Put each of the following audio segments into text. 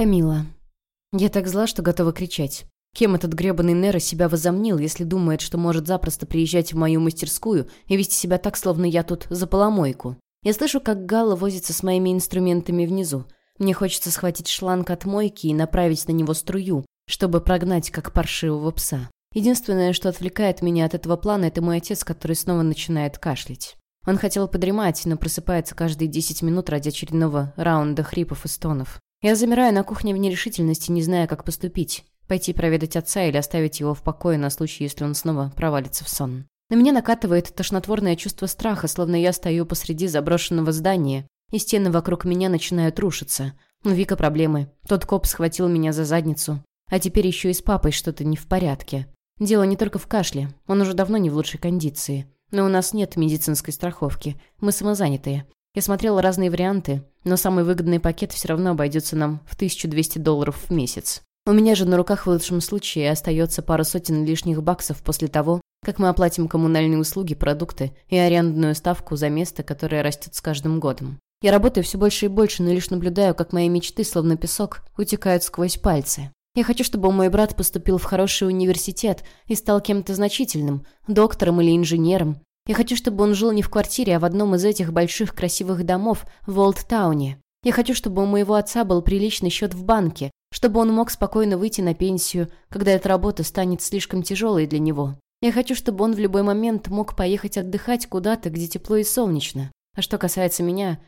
Камила. Я так зла, что готова кричать. Кем этот грёбаный Неро себя возомнил, если думает, что может запросто приезжать в мою мастерскую и вести себя так, словно я тут за поломойку? Я слышу, как Галла возится с моими инструментами внизу. Мне хочется схватить шланг от мойки и направить на него струю, чтобы прогнать, как паршивого пса. Единственное, что отвлекает меня от этого плана, это мой отец, который снова начинает кашлять. Он хотел подремать, но просыпается каждые 10 минут ради очередного раунда хрипов и стонов. Я замираю на кухне в нерешительности, не зная, как поступить. Пойти проведать отца или оставить его в покое на случай, если он снова провалится в сон. На меня накатывает тошнотворное чувство страха, словно я стою посреди заброшенного здания, и стены вокруг меня начинают рушиться. У Вика проблемы. Тот коп схватил меня за задницу. А теперь еще и с папой что-то не в порядке. Дело не только в кашле. Он уже давно не в лучшей кондиции. Но у нас нет медицинской страховки. Мы самозанятые. Я смотрела разные варианты, но самый выгодный пакет все равно обойдется нам в 1200 долларов в месяц. У меня же на руках в лучшем случае остается пара сотен лишних баксов после того, как мы оплатим коммунальные услуги, продукты и арендную ставку за место, которое растет с каждым годом. Я работаю все больше и больше, но лишь наблюдаю, как мои мечты, словно песок, утекают сквозь пальцы. Я хочу, чтобы мой брат поступил в хороший университет и стал кем-то значительным, доктором или инженером, я хочу, чтобы он жил не в квартире, а в одном из этих больших красивых домов в Олдтауне. Я хочу, чтобы у моего отца был приличный счет в банке, чтобы он мог спокойно выйти на пенсию, когда эта работа станет слишком тяжелой для него. Я хочу, чтобы он в любой момент мог поехать отдыхать куда-то, где тепло и солнечно. А что касается меня,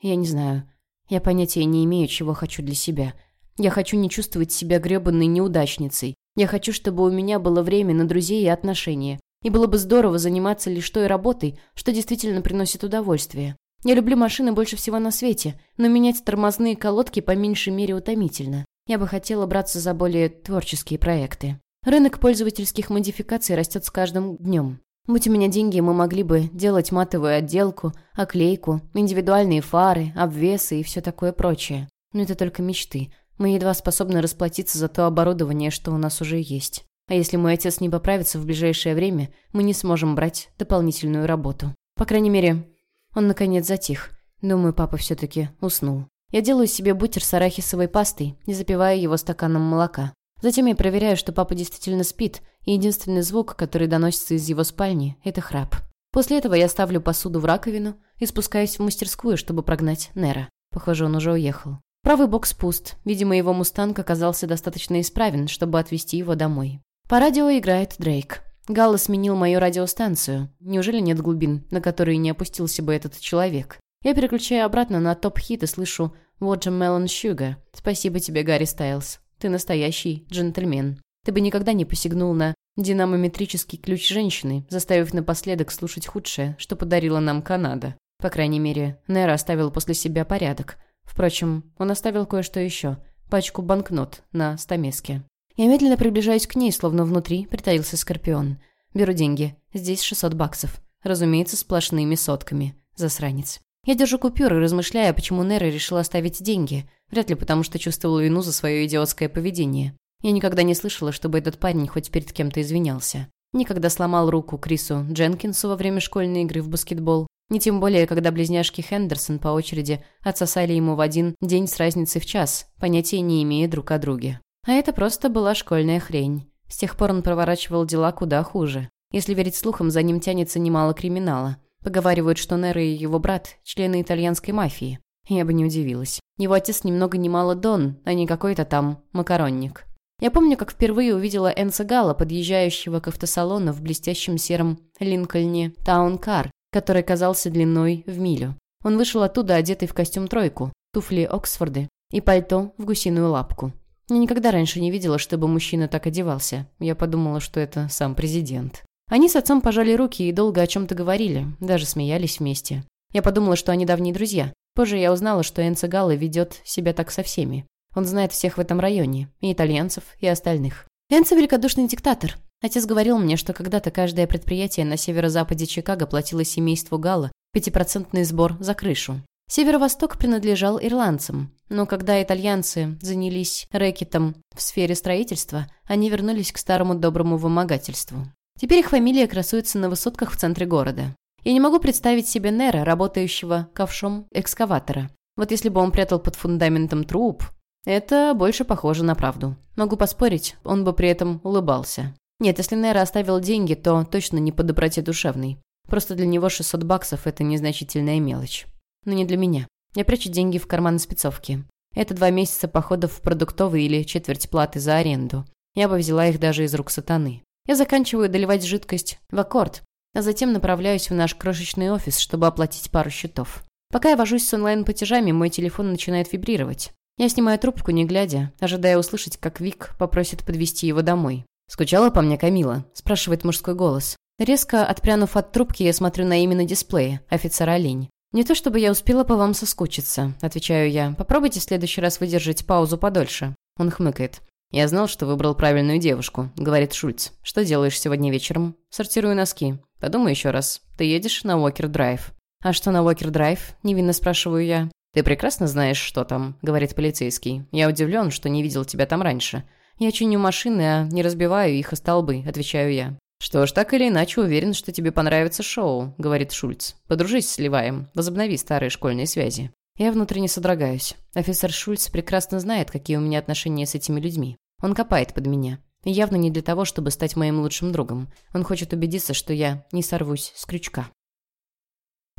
я не знаю. Я понятия не имею, чего хочу для себя. Я хочу не чувствовать себя грёбаной неудачницей. Я хочу, чтобы у меня было время на друзей и отношения. И было бы здорово заниматься лишь той работой, что действительно приносит удовольствие. Я люблю машины больше всего на свете, но менять тормозные колодки по меньшей мере утомительно. Я бы хотела браться за более творческие проекты. Рынок пользовательских модификаций растет с каждым днем. Будь у меня деньги, мы могли бы делать матовую отделку, оклейку, индивидуальные фары, обвесы и все такое прочее. Но это только мечты. Мы едва способны расплатиться за то оборудование, что у нас уже есть. А если мой отец не поправится в ближайшее время, мы не сможем брать дополнительную работу. По крайней мере, он наконец затих. Думаю, папа все-таки уснул. Я делаю себе бутер с арахисовой пастой и запиваю его стаканом молока. Затем я проверяю, что папа действительно спит, и единственный звук, который доносится из его спальни, это храп. После этого я ставлю посуду в раковину и спускаюсь в мастерскую, чтобы прогнать Нера. Похоже, он уже уехал. Правый бокс пуст. Видимо, его мустанг оказался достаточно исправен, чтобы отвезти его домой. По радио играет Дрейк. Галла сменил мою радиостанцию. Неужели нет глубин, на которые не опустился бы этот человек? Я переключаю обратно на топ-хит и слышу «Watermelon Sugar». Спасибо тебе, Гарри Стайлз. Ты настоящий джентльмен. Ты бы никогда не посягнул на динамометрический ключ женщины, заставив напоследок слушать худшее, что подарила нам Канада. По крайней мере, Нера оставил после себя порядок. Впрочем, он оставил кое-что еще. Пачку банкнот на стамеске. Я медленно приближаюсь к ней, словно внутри притаился скорпион. Беру деньги. Здесь 600 баксов. Разумеется, сплошными сотками. Засранец. Я держу купюры, размышляя, почему Нера решила оставить деньги. Вряд ли потому, что чувствовала вину за свое идиотское поведение. Я никогда не слышала, чтобы этот парень хоть перед кем-то извинялся. Никогда сломал руку Крису Дженкинсу во время школьной игры в баскетбол. Не тем более, когда близняшки Хендерсон по очереди отсосали ему в один день с разницей в час, понятия не имея друг о друге. А это просто была школьная хрень. С тех пор он проворачивал дела куда хуже. Если верить слухам, за ним тянется немало криминала. Поговаривают, что Нера и его брат – члены итальянской мафии. Я бы не удивилась. Его отец немного много ни мало Дон, а не какой-то там макаронник. Я помню, как впервые увидела Энса Гала, подъезжающего к автосалону в блестящем сером Линкольне Таункар, который казался длиной в милю. Он вышел оттуда, одетый в костюм-тройку, туфли Оксфорды и пальто в гусиную лапку. Я никогда раньше не видела, чтобы мужчина так одевался. Я подумала, что это сам президент. Они с отцом пожали руки и долго о чем-то говорили, даже смеялись вместе. Я подумала, что они давние друзья. Позже я узнала, что Энцо Галло ведет себя так со всеми. Он знает всех в этом районе, и итальянцев, и остальных. Энцо – великодушный диктатор. Отец говорил мне, что когда-то каждое предприятие на северо-западе Чикаго платило семейству Галла пятипроцентный сбор за крышу. Северо-восток принадлежал ирландцам, но когда итальянцы занялись рэкетом в сфере строительства, они вернулись к старому доброму вымогательству. Теперь их фамилия красуется на высотках в центре города. Я не могу представить себе Нера, работающего ковшом экскаватора. Вот если бы он прятал под фундаментом труп, Это больше похоже на правду. Могу поспорить, он бы при этом улыбался. Нет, если Нера оставил деньги, то точно не по доброте душевной. Просто для него 600 баксов – это незначительная мелочь. Но не для меня. Я прячу деньги в карман спецовки. Это два месяца походов в продуктовый или четверть платы за аренду. Я бы взяла их даже из рук сатаны. Я заканчиваю доливать жидкость в аккорд, а затем направляюсь в наш крошечный офис, чтобы оплатить пару счетов. Пока я вожусь с онлайн-платежами, мой телефон начинает вибрировать. Я снимаю трубку, не глядя, ожидая услышать, как Вик попросит подвести его домой. «Скучала по мне Камила?» – спрашивает мужской голос. Резко отпрянув от трубки, я смотрю на имя на дисплее – офицер Олень. «Не то чтобы я успела по вам соскучиться», – отвечаю я. «Попробуйте в следующий раз выдержать паузу подольше». Он хмыкает. «Я знал, что выбрал правильную девушку», — говорит Шульц. «Что делаешь сегодня вечером?» «Сортирую носки». «Подумай еще раз. Ты едешь на Уокер-драйв». «А что на Уокер-драйв?» — невинно спрашиваю я. «Ты прекрасно знаешь, что там», — говорит полицейский. «Я удивлен, что не видел тебя там раньше». «Я чиню машины, а не разбиваю их о столбы», — отвечаю я. «Что ж, так или иначе уверен, что тебе понравится шоу», — говорит Шульц. «Подружись с Леваем, возобнови старые школьные связи». Я внутренне содрогаюсь. Офицер Шульц прекрасно знает, какие у меня отношения с этими людьми. Он копает под меня. явно не для того, чтобы стать моим лучшим другом. Он хочет убедиться, что я не сорвусь с крючка.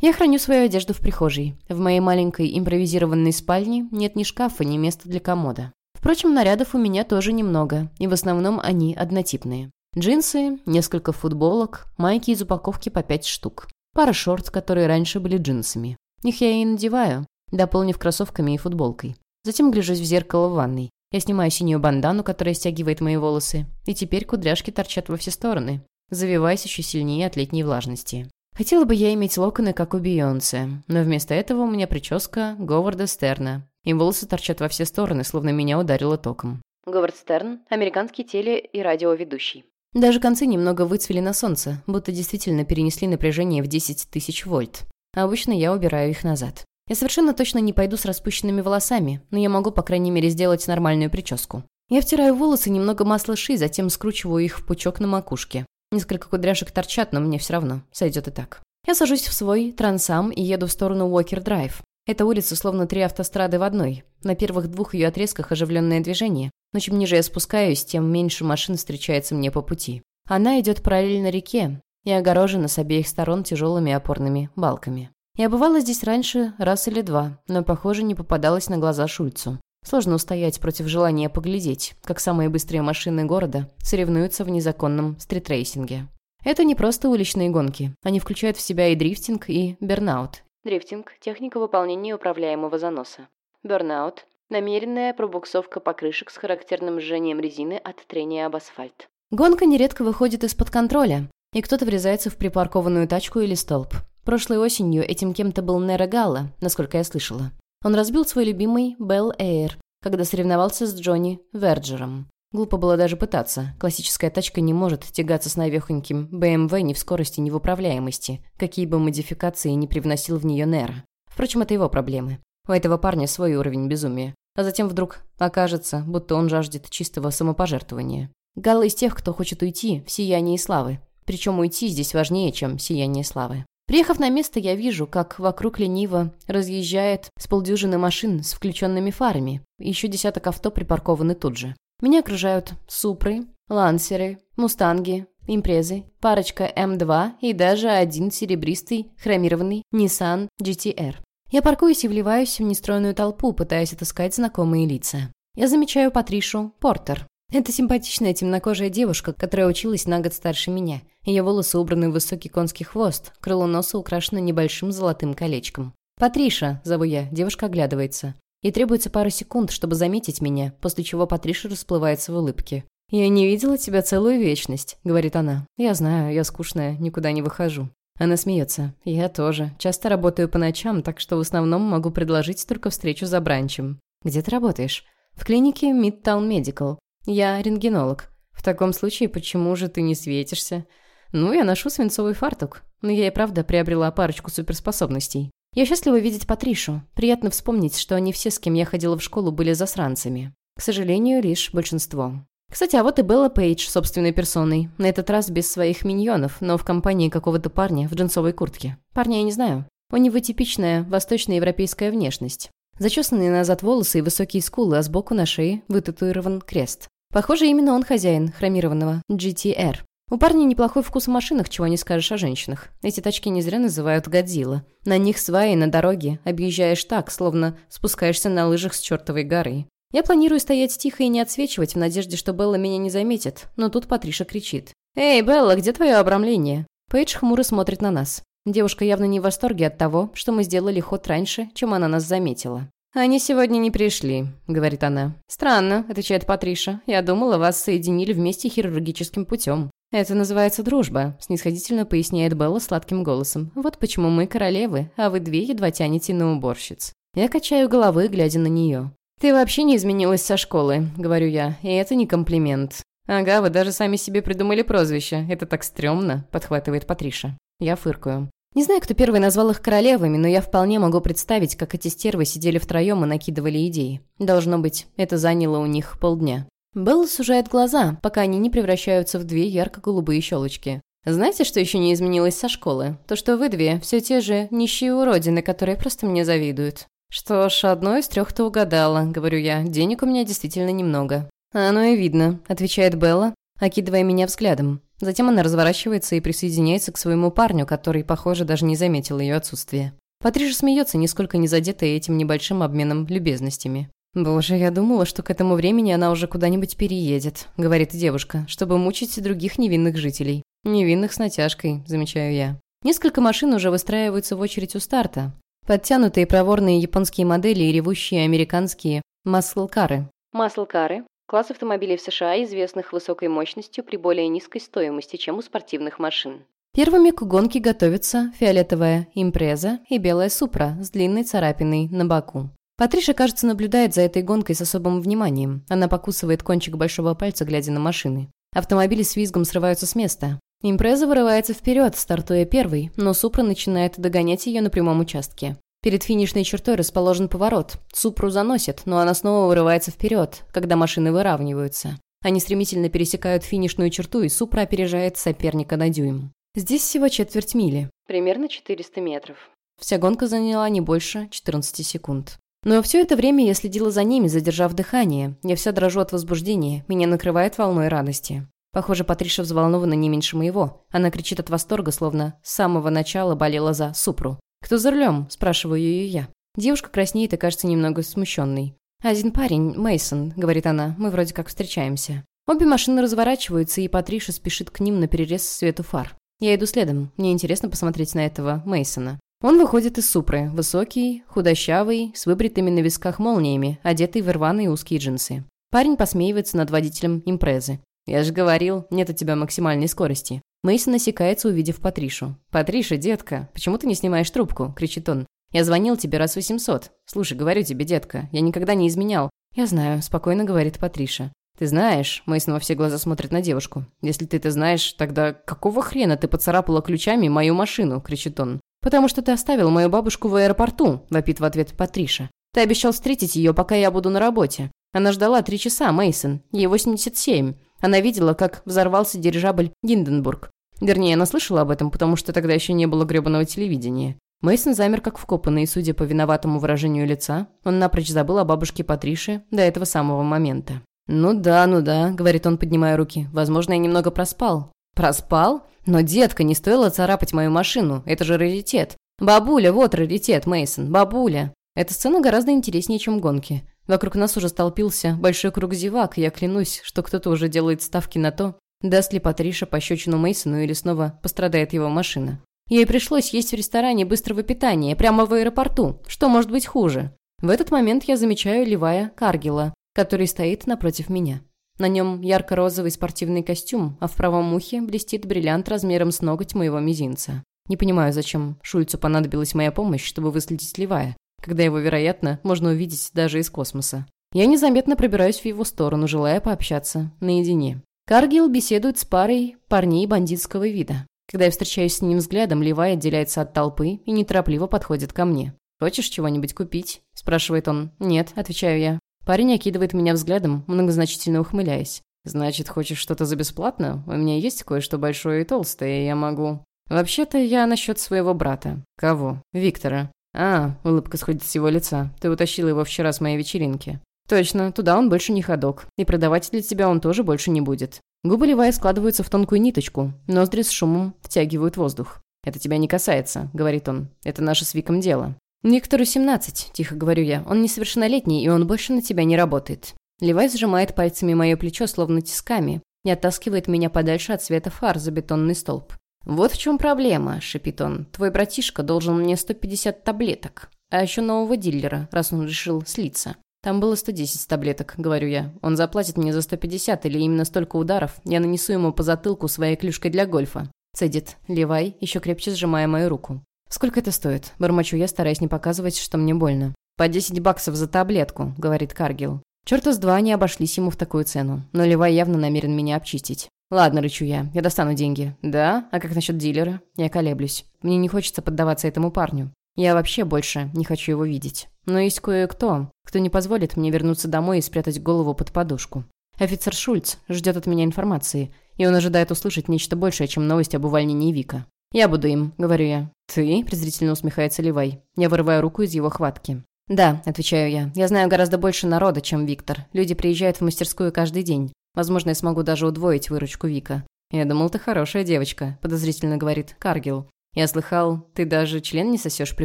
Я храню свою одежду в прихожей. В моей маленькой импровизированной спальне нет ни шкафа, ни места для комода. Впрочем, нарядов у меня тоже немного, и в основном они однотипные. Джинсы, несколько футболок, майки из упаковки по пять штук. Пара шорт, которые раньше были джинсами. Их я и надеваю, дополнив кроссовками и футболкой. Затем гляжусь в зеркало в ванной. Я снимаю синюю бандану, которая стягивает мои волосы, и теперь кудряшки торчат во все стороны, завиваясь еще сильнее от летней влажности. Хотела бы я иметь локоны, как у Бейонсе, но вместо этого у меня прическа Говарда Стерна, и волосы торчат во все стороны, словно меня ударило током. Говард Стерн – американский теле- и радиоведущий. Даже концы немного выцвели на солнце, будто действительно перенесли напряжение в 10 тысяч вольт. Обычно я убираю их назад. Я совершенно точно не пойду с распущенными волосами, но я могу, по крайней мере, сделать нормальную прическу. Я втираю волосы немного масла ши, затем скручиваю их в пучок на макушке. Несколько кудряшек торчат, но мне все равно. Сойдет и так. Я сажусь в свой трансам и еду в сторону Уокер-драйв. Эта улица словно три автострады в одной. На первых двух ее отрезках оживленное движение. Но чем ниже я спускаюсь, тем меньше машин встречается мне по пути. Она идет параллельно реке и огорожена с обеих сторон тяжелыми опорными балками. Я бывала здесь раньше раз или два, но, похоже, не попадалась на глаза Шульцу. Сложно устоять против желания поглядеть, как самые быстрые машины города соревнуются в незаконном стритрейсинге. Это не просто уличные гонки. Они включают в себя и дрифтинг, и бернаут. Дрифтинг – техника выполнения управляемого заноса. Бернаут – намеренная пробуксовка покрышек с характерным жжением резины от трения об асфальт. Гонка нередко выходит из-под контроля, и кто-то врезается в припаркованную тачку или столб. Прошлой осенью этим кем-то был Нера Галла, насколько я слышала. Он разбил свой любимый Bell Air, когда соревновался с Джонни Верджером. Глупо было даже пытаться. Классическая тачка не может тягаться с навехоньким BMW ни в скорости, ни в управляемости, какие бы модификации не привносил в нее Нера. Впрочем, это его проблемы. У этого парня свой уровень безумия. А затем вдруг окажется, будто он жаждет чистого самопожертвования. Галла из тех, кто хочет уйти в сияние славы. Причем уйти здесь важнее, чем сияние славы. Приехав на место, я вижу, как вокруг лениво разъезжает с полдюжины машин с включенными фарами. Еще десяток авто припаркованы тут же. Меня окружают Супры, Лансеры, Мустанги, Импрезы, парочка М2 и даже один серебристый хромированный Nissan GTR. Я паркуюсь и вливаюсь в нестроенную толпу, пытаясь отыскать знакомые лица. Я замечаю Патришу Портер, это симпатичная темнокожая девушка, которая училась на год старше меня. Ее волосы убраны в высокий конский хвост, крыло носа украшено небольшим золотым колечком. «Патриша», — зову я, девушка оглядывается. Ей требуется пара секунд, чтобы заметить меня, после чего Патриша расплывается в улыбке. «Я не видела тебя целую вечность», — говорит она. «Я знаю, я скучная, никуда не выхожу». Она смеется. «Я тоже. Часто работаю по ночам, так что в основном могу предложить только встречу за бранчем». «Где ты работаешь?» «В клинике Midtown Medical. «Я рентгенолог. В таком случае, почему же ты не светишься?» «Ну, я ношу свинцовый фартук. Но я и правда приобрела парочку суперспособностей. Я счастлива видеть Патришу. Приятно вспомнить, что они все, с кем я ходила в школу, были засранцами. К сожалению, лишь большинство. Кстати, а вот и Белла Пейдж собственной персоной. На этот раз без своих миньонов, но в компании какого-то парня в джинсовой куртке. Парня я не знаю. У него типичная восточноевропейская внешность. Зачесанные назад волосы и высокие скулы, а сбоку на шее вытатуирован крест. Похоже, именно он хозяин хромированного GTR. У парня неплохой вкус в машинах, чего не скажешь о женщинах. Эти тачки не зря называют «Годзилла». На них сваи на дороге объезжаешь так, словно спускаешься на лыжах с чертовой горы. Я планирую стоять тихо и не отсвечивать в надежде, что Белла меня не заметит, но тут Патриша кричит. «Эй, Белла, где твое обрамление?» Пейдж хмуро смотрит на нас. Девушка явно не в восторге от того, что мы сделали ход раньше, чем она нас заметила. «Они сегодня не пришли», — говорит она. «Странно», — отвечает Патриша. «Я думала, вас соединили вместе хирургическим путем». «Это называется дружба», — снисходительно поясняет Белла сладким голосом. «Вот почему мы королевы, а вы две едва тянете на уборщиц». Я качаю головой, глядя на нее. «Ты вообще не изменилась со школы», — говорю я, и это не комплимент. «Ага, вы даже сами себе придумали прозвище. Это так стрёмно», — подхватывает Патриша. Я фыркаю. Не знаю, кто первый назвал их королевами, но я вполне могу представить, как эти стервы сидели втроем и накидывали идеи. Должно быть, это заняло у них полдня. Белла сужает глаза, пока они не превращаются в две ярко-голубые щелочки. Знаете, что еще не изменилось со школы? То, что вы две все те же нищие уродины, которые просто мне завидуют. Что ж, одно из трех ты угадала, говорю я. Денег у меня действительно немного. Оно и видно, отвечает Белла, окидывая меня взглядом. Затем она разворачивается и присоединяется к своему парню, который, похоже, даже не заметил ее отсутствие. Патриша смеется, нисколько не задетая этим небольшим обменом любезностями. «Боже, я думала, что к этому времени она уже куда-нибудь переедет», — говорит девушка, «чтобы мучить других невинных жителей». «Невинных с натяжкой», — замечаю я. Несколько машин уже выстраиваются в очередь у старта. Подтянутые проворные японские модели и ревущие американские маслкары. Маслкары – класс автомобилей в США, известных высокой мощностью при более низкой стоимости, чем у спортивных машин. Первыми к гонке готовятся фиолетовая импреза и белая супра с длинной царапиной на боку. Патриша, кажется, наблюдает за этой гонкой с особым вниманием. Она покусывает кончик большого пальца, глядя на машины. Автомобили с визгом срываются с места. Импреза вырывается вперед, стартуя первой, но Супра начинает догонять ее на прямом участке. Перед финишной чертой расположен поворот. Супру заносит, но она снова вырывается вперед, когда машины выравниваются. Они стремительно пересекают финишную черту, и Супра опережает соперника на дюйм. Здесь всего четверть мили. Примерно 400 метров. Вся гонка заняла не больше 14 секунд. Но все это время я следила за ними, задержав дыхание. Я вся дрожу от возбуждения, меня накрывает волной радости. Похоже, Патриша взволнована не меньше моего. Она кричит от восторга, словно с самого начала болела за Супру. «Кто за рулем?» – спрашиваю ее я. Девушка краснеет и кажется немного смущенной. «Один парень, Мейсон, говорит она, – «мы вроде как встречаемся». Обе машины разворачиваются, и Патриша спешит к ним на перерез свету фар. Я иду следом. Мне интересно посмотреть на этого Мейсона. Он выходит из супры, высокий, худощавый, с выбритыми на висках молниями, одетый в рваные узкие джинсы. Парень посмеивается над водителем импрезы. «Я же говорил, нет у тебя максимальной скорости». Мейсон насекается, увидев Патришу. «Патриша, детка, почему ты не снимаешь трубку?» – кричит он. «Я звонил тебе раз 800. Слушай, говорю тебе, детка, я никогда не изменял». «Я знаю», – спокойно говорит Патриша. «Ты знаешь...» – Мейсон во все глаза смотрит на девушку. «Если ты это знаешь, тогда какого хрена ты поцарапала ключами мою машину?» – кричит он. «Потому что ты оставил мою бабушку в аэропорту», – вопит в ответ Патриша. «Ты обещал встретить ее, пока я буду на работе. Она ждала три часа, Мейсон. Ей 87. Она видела, как взорвался дирижабль Гинденбург. Вернее, она слышала об этом, потому что тогда еще не было гребаного телевидения. Мейсон замер как вкопанный, и, судя по виноватому выражению лица, он напрочь забыл о бабушке Патрише до этого самого момента. «Ну да, ну да», — говорит он, поднимая руки. «Возможно, я немного проспал». «Проспал? Но, детка, не стоило царапать мою машину. Это же раритет. Бабуля, вот раритет, Мейсон, бабуля». Эта сцена гораздо интереснее, чем гонки. Вокруг нас уже столпился большой круг зевак, и я клянусь, что кто-то уже делает ставки на то, даст ли Патриша пощечину Мейсону или снова пострадает его машина. Ей пришлось есть в ресторане быстрого питания, прямо в аэропорту. Что может быть хуже? В этот момент я замечаю Левая Каргила, который стоит напротив меня. На нем ярко-розовый спортивный костюм, а в правом ухе блестит бриллиант размером с ноготь моего мизинца. Не понимаю, зачем Шульцу понадобилась моя помощь, чтобы выследить Левая, когда его, вероятно, можно увидеть даже из космоса. Я незаметно пробираюсь в его сторону, желая пообщаться наедине. Каргил беседует с парой парней бандитского вида. Когда я встречаюсь с ним взглядом, Левай отделяется от толпы и неторопливо подходит ко мне. «Хочешь чего-нибудь купить?» – спрашивает он. «Нет», – отвечаю я. Парень окидывает меня взглядом, многозначительно ухмыляясь. «Значит, хочешь что-то за бесплатно? У меня есть кое-что большое и толстое, и я могу...» «Вообще-то я насчет своего брата». «Кого?» «Виктора». «А, улыбка сходит с его лица. Ты утащила его вчера с моей вечеринки». «Точно, туда он больше не ходок. И продавать для тебя он тоже больше не будет». Губы Левая складываются в тонкую ниточку, ноздри с шумом втягивают воздух. «Это тебя не касается», — говорит он. «Это наше с Виком дело». «Виктору 17», — тихо говорю я. «Он несовершеннолетний, и он больше на тебя не работает». Левай сжимает пальцами мое плечо, словно тисками, и оттаскивает меня подальше от света фар за бетонный столб. «Вот в чем проблема», — шипит он. «Твой братишка должен мне 150 таблеток. А еще нового дилера, раз он решил слиться. Там было 110 таблеток», — говорю я. «Он заплатит мне за 150 или именно столько ударов. Я нанесу ему по затылку своей клюшкой для гольфа». Цедит. Левай, еще крепче сжимая мою руку. «Сколько это стоит?» Бормочу я, стараясь не показывать, что мне больно. «По 10 баксов за таблетку», — говорит Каргил. Черта с два не обошлись ему в такую цену, но Левай явно намерен меня обчистить. «Ладно, рычу я, я достану деньги». «Да? А как насчет дилера?» Я колеблюсь. Мне не хочется поддаваться этому парню. Я вообще больше не хочу его видеть. Но есть кое-кто, кто не позволит мне вернуться домой и спрятать голову под подушку. Офицер Шульц ждет от меня информации, и он ожидает услышать нечто большее, чем новость об увольнении Вика. «Я буду им», — говорю я. «Ты?» — презрительно усмехается Левай. Я вырываю руку из его хватки. «Да», — отвечаю я. «Я знаю гораздо больше народа, чем Виктор. Люди приезжают в мастерскую каждый день. Возможно, я смогу даже удвоить выручку Вика». «Я думал, ты хорошая девочка», — подозрительно говорит Каргил. «Я слыхал, ты даже член не сосешь при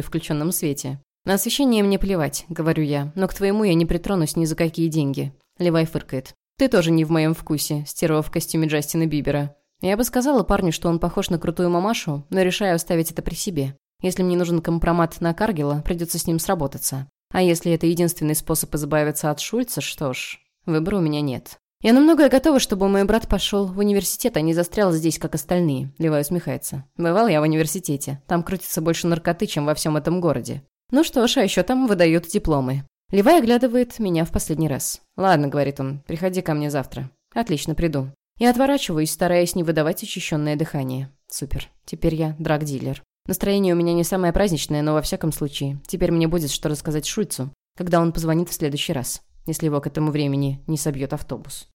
включенном свете». «На освещение мне плевать», — говорю я, «но к твоему я не притронусь ни за какие деньги». Левай фыркает. «Ты тоже не в моем вкусе, стерва в костюме Джастина Бибера. Я бы сказала парню, что он похож на крутую мамашу, но решаю оставить это при себе. Если мне нужен компромат на Каргела, придется с ним сработаться. А если это единственный способ избавиться от Шульца, что ж, выбора у меня нет. Я на многое готова, чтобы мой брат пошел в университет, а не застрял здесь, как остальные. Левай усмехается. Бывал я в университете. Там крутится больше наркоты, чем во всем этом городе. Ну что ж, а еще там выдают дипломы. Левай оглядывает меня в последний раз. «Ладно», — говорит он, — «приходи ко мне завтра». «Отлично, приду». Я отворачиваюсь, стараясь не выдавать очищенное дыхание. Супер. Теперь я драг-дилер. Настроение у меня не самое праздничное, но во всяком случае, теперь мне будет что рассказать Шульцу, когда он позвонит в следующий раз, если его к этому времени не собьет автобус.